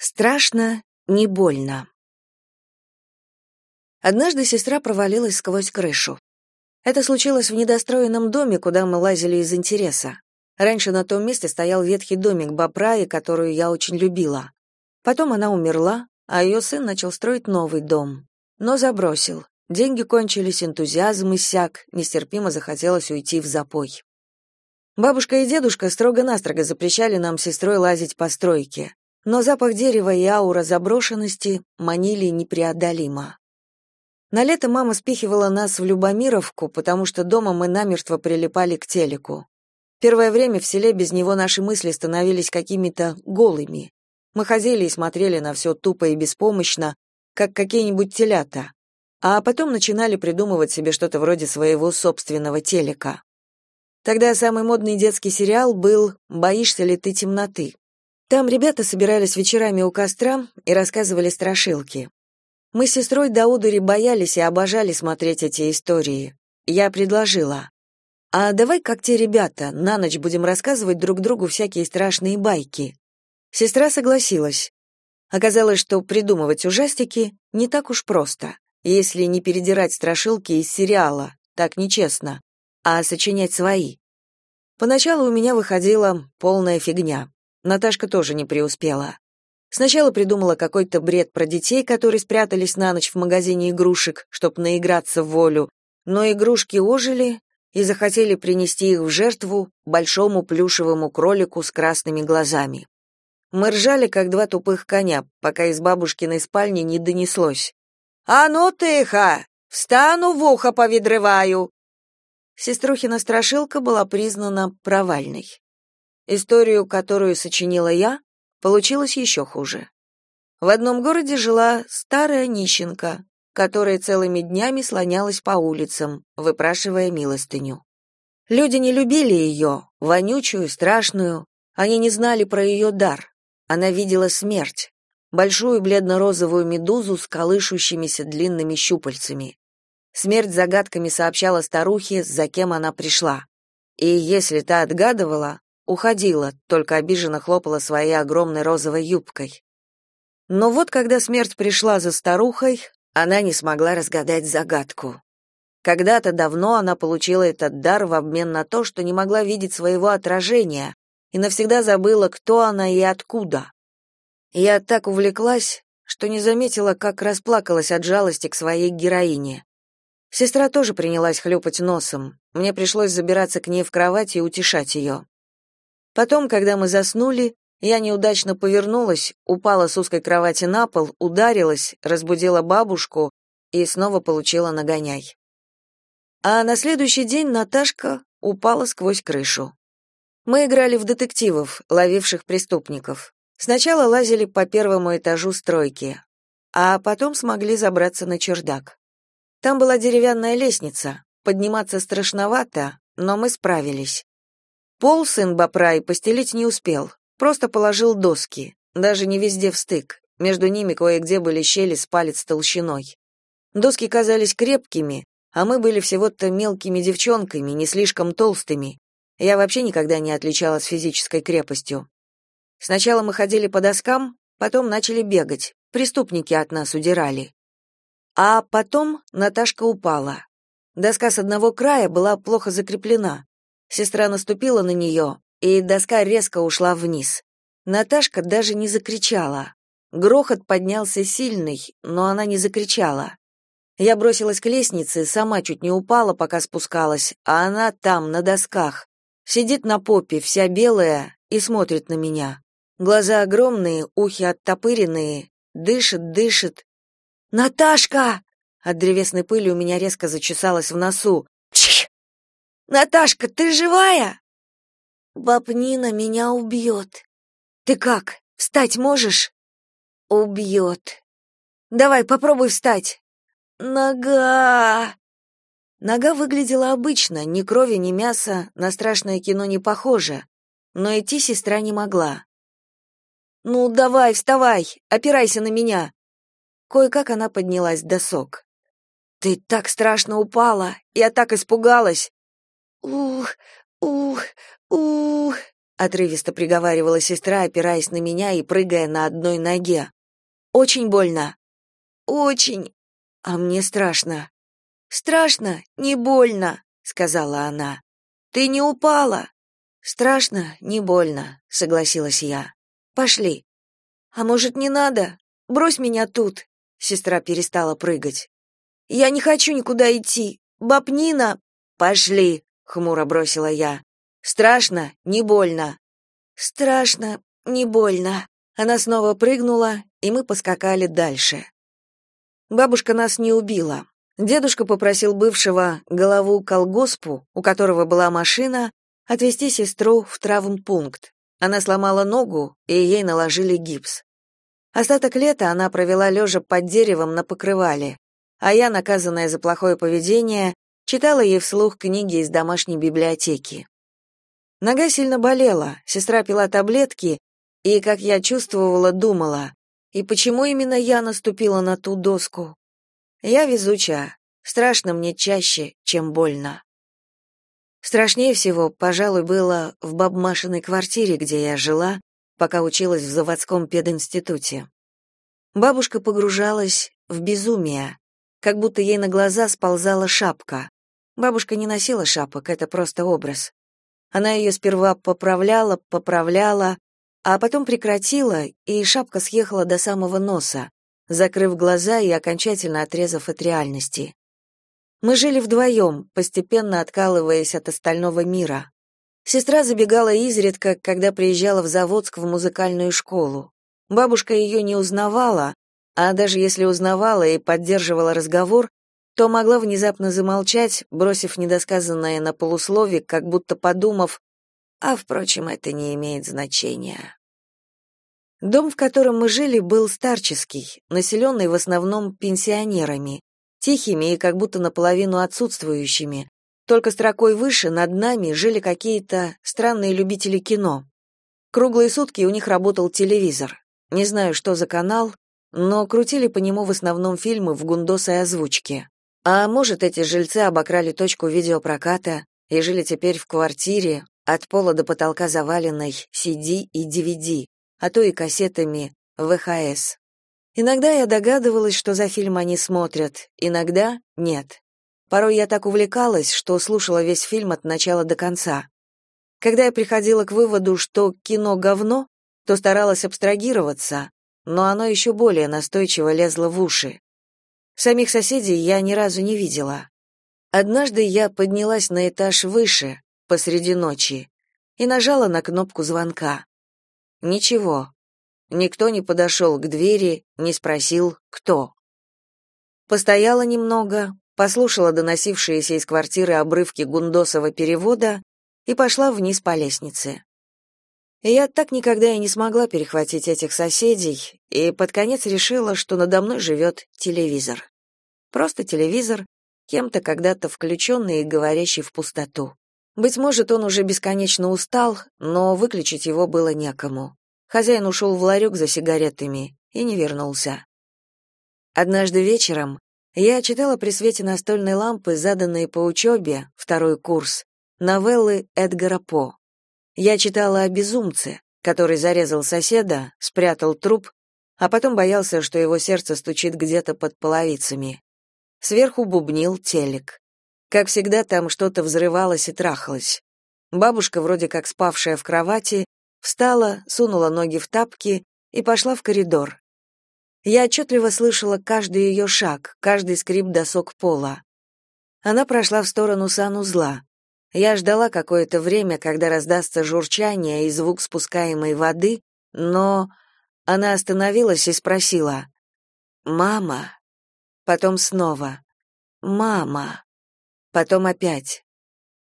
Страшно, не больно. Однажды сестра провалилась сквозь крышу. Это случилось в недостроенном доме, куда мы лазили из интереса. Раньше на том месте стоял ветхий домик Бапраи, которую я очень любила. Потом она умерла, а ее сын начал строить новый дом. Но забросил. Деньги кончились, энтузиазм иссяк, нестерпимо захотелось уйти в запой. Бабушка и дедушка строго-настрого запрещали нам с сестрой лазить по стройке но запах дерева и аура заброшенности манили непреодолимо. На лето мама спихивала нас в Любомировку, потому что дома мы намертво прилипали к телеку. Первое время в селе без него наши мысли становились какими-то голыми. Мы ходили и смотрели на все тупо и беспомощно, как какие-нибудь телята, а потом начинали придумывать себе что-то вроде своего собственного телека. Тогда самый модный детский сериал был «Боишься ли ты темноты?». Там ребята собирались вечерами у костра и рассказывали страшилки. Мы с сестрой до боялись и обожали смотреть эти истории. Я предложила. «А давай, как те ребята, на ночь будем рассказывать друг другу всякие страшные байки». Сестра согласилась. Оказалось, что придумывать ужастики не так уж просто, если не передирать страшилки из сериала, так нечестно, а сочинять свои. Поначалу у меня выходила полная фигня. Наташка тоже не преуспела. Сначала придумала какой-то бред про детей, которые спрятались на ночь в магазине игрушек, чтобы наиграться в волю, но игрушки ожили и захотели принести их в жертву большому плюшевому кролику с красными глазами. Мы ржали, как два тупых коня, пока из бабушкиной спальни не донеслось. «А ну, тихо! Встану, в ухо повидрываю!» Сеструхина страшилка была признана провальной. Историю, которую сочинила я, получилось еще хуже. В одном городе жила старая нищенка, которая целыми днями слонялась по улицам, выпрашивая милостыню. Люди не любили ее, вонючую, страшную, они не знали про ее дар. Она видела смерть, большую бледно-розовую медузу с колышущимися длинными щупальцами. Смерть загадками сообщала старухе, за кем она пришла. И если та отгадывала, уходила, только обиженно хлопала своей огромной розовой юбкой. Но вот когда смерть пришла за старухой, она не смогла разгадать загадку. Когда-то давно она получила этот дар в обмен на то, что не могла видеть своего отражения и навсегда забыла, кто она и откуда. Я так увлеклась, что не заметила, как расплакалась от жалости к своей героине. Сестра тоже принялась хлюпать носом. Мне пришлось забираться к ней в кровать и утешать ее. Потом, когда мы заснули, я неудачно повернулась, упала с узкой кровати на пол, ударилась, разбудила бабушку и снова получила нагоняй. А на следующий день Наташка упала сквозь крышу. Мы играли в детективов, ловивших преступников. Сначала лазили по первому этажу стройки, а потом смогли забраться на чердак. Там была деревянная лестница, подниматься страшновато, но мы справились. Пол сын Бапрай постелить не успел, просто положил доски, даже не везде в стык. Между ними кое-где были щели с палец толщиной. Доски казались крепкими, а мы были всего-то мелкими девчонками, не слишком толстыми. Я вообще никогда не отличалась физической крепостью. Сначала мы ходили по доскам, потом начали бегать. Преступники от нас удирали. А потом Наташка упала. Доска с одного края была плохо закреплена. Сестра наступила на нее, и доска резко ушла вниз. Наташка даже не закричала. Грохот поднялся сильный, но она не закричала. Я бросилась к лестнице, сама чуть не упала, пока спускалась, а она там, на досках. Сидит на попе, вся белая, и смотрит на меня. Глаза огромные, ухи оттопыренные, дышит, дышит. «Наташка!» От древесной пыли у меня резко зачесалось в носу. Наташка, ты живая? Баб Нина меня убьет. Ты как? Встать можешь? Убьет. Давай, попробуй встать. Нога. Нога выглядела обычно, ни крови, ни мяса, на страшное кино не похоже, но идти сестра не могла. Ну, давай, вставай, опирайся на меня. Кое-как она поднялась до сок. Ты так страшно упала, я так испугалась. Ух, ух, ух. отрывисто приговаривала сестра, опираясь на меня и прыгая на одной ноге. Очень больно. Очень. А мне страшно. Страшно, не больно, сказала она. Ты не упала. Страшно, не больно, согласилась я. Пошли. А может, не надо? Брось меня тут. Сестра перестала прыгать. Я не хочу никуда идти. Бабнина, пошли, хмуро бросила я. Страшно, не больно. Страшно, не больно. Она снова прыгнула, и мы поскакали дальше. Бабушка нас не убила. Дедушка попросил бывшего голову колгоспу, у которого была машина, отвезти сестру в травмпункт. Она сломала ногу, и ей наложили гипс. Остаток лета она провела лежа под деревом на покрывале, а я, наказанная за плохое поведение, читала ей вслух книги из домашней библиотеки. Нога сильно болела, сестра пила таблетки, и, как я чувствовала, думала, и почему именно я наступила на ту доску? Я везучая, страшно мне чаще, чем больно. Страшнее всего, пожалуй, было в бабмашиной квартире, где я жила, пока училась в заводском пединституте. Бабушка погружалась в безумие, как будто ей на глаза сползала шапка. Бабушка не носила шапок, это просто образ. Она ее сперва поправляла, поправляла, а потом прекратила, и шапка съехала до самого носа, закрыв глаза и окончательно отрезав от реальности. Мы жили вдвоем, постепенно откалываясь от остального мира. Сестра забегала изредка, когда приезжала в Заводск в музыкальную школу. Бабушка ее не узнавала, а даже если узнавала и поддерживала разговор, то могла внезапно замолчать, бросив недосказанное на полуслове, как будто подумав, а, впрочем, это не имеет значения. Дом, в котором мы жили, был старческий, населенный в основном пенсионерами, тихими и как будто наполовину отсутствующими. Только строкой выше, над нами, жили какие-то странные любители кино. Круглые сутки у них работал телевизор. Не знаю, что за канал, но крутили по нему в основном фильмы в гундосой озвучке. А может, эти жильцы обокрали точку видеопроката и жили теперь в квартире, от пола до потолка заваленной CD и DVD, а то и кассетами ВХС. Иногда я догадывалась, что за фильм они смотрят, иногда нет. Порой я так увлекалась, что слушала весь фильм от начала до конца. Когда я приходила к выводу, что кино говно, то старалась абстрагироваться, но оно еще более настойчиво лезло в уши. Самих соседей я ни разу не видела. Однажды я поднялась на этаж выше, посреди ночи и нажала на кнопку звонка. Ничего. Никто не подошел к двери, не спросил, кто. Постояла немного, послушала доносившиеся из квартиры обрывки гундосова перевода и пошла вниз по лестнице. Я так никогда и не смогла перехватить этих соседей, и под конец решила, что надо мной живет телевизор. Просто телевизор, кем-то когда-то включенный и говорящий в пустоту. Быть может, он уже бесконечно устал, но выключить его было некому. Хозяин ушел в ларек за сигаретами и не вернулся. Однажды вечером я читала при свете настольной лампы, заданные по учебе, второй курс, новеллы Эдгара По. Я читала о безумце, который зарезал соседа, спрятал труп, а потом боялся, что его сердце стучит где-то под половицами. Сверху бубнил телек. Как всегда, там что-то взрывалось и трахалось. Бабушка, вроде как спавшая в кровати, встала, сунула ноги в тапки и пошла в коридор. Я отчетливо слышала каждый ее шаг, каждый скрип досок пола. Она прошла в сторону санузла. Я ждала какое-то время, когда раздастся журчание и звук спускаемой воды, но она остановилась и спросила «Мама?» Потом снова «Мама?» Потом опять.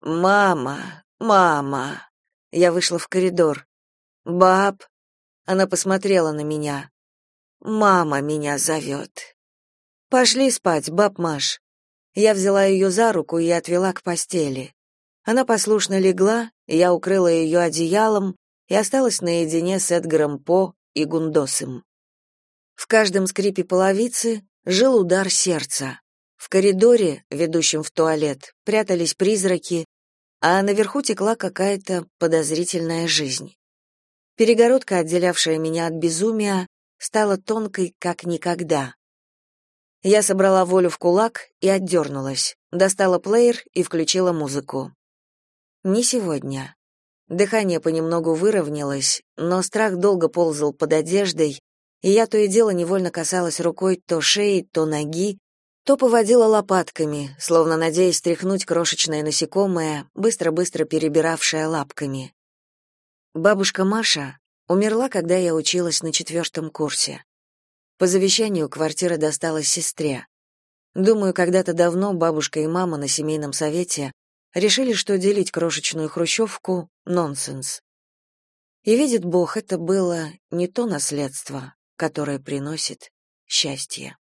«Мама! Мама!» Я вышла в коридор. «Баб!» Она посмотрела на меня. «Мама меня зовет». «Пошли спать, баб Маш». Я взяла ее за руку и отвела к постели. Она послушно легла, я укрыла ее одеялом и осталась наедине с Эдгаром По и Гундосом. В каждом скрипе половицы жил удар сердца. В коридоре, ведущем в туалет, прятались призраки, а наверху текла какая-то подозрительная жизнь. Перегородка, отделявшая меня от безумия, стала тонкой, как никогда. Я собрала волю в кулак и отдернулась, достала плеер и включила музыку. Не сегодня. Дыхание понемногу выровнялось, но страх долго ползал под одеждой, и я то и дело невольно касалась рукой то шеи, то ноги, то поводила лопатками, словно надеясь стряхнуть крошечное насекомое, быстро-быстро перебиравшее лапками. Бабушка Маша умерла, когда я училась на четвертом курсе. По завещанию квартира досталась сестре. Думаю, когда-то давно бабушка и мама на семейном совете решили, что делить крошечную хрущевку — нонсенс. И видит Бог, это было не то наследство, которое приносит счастье.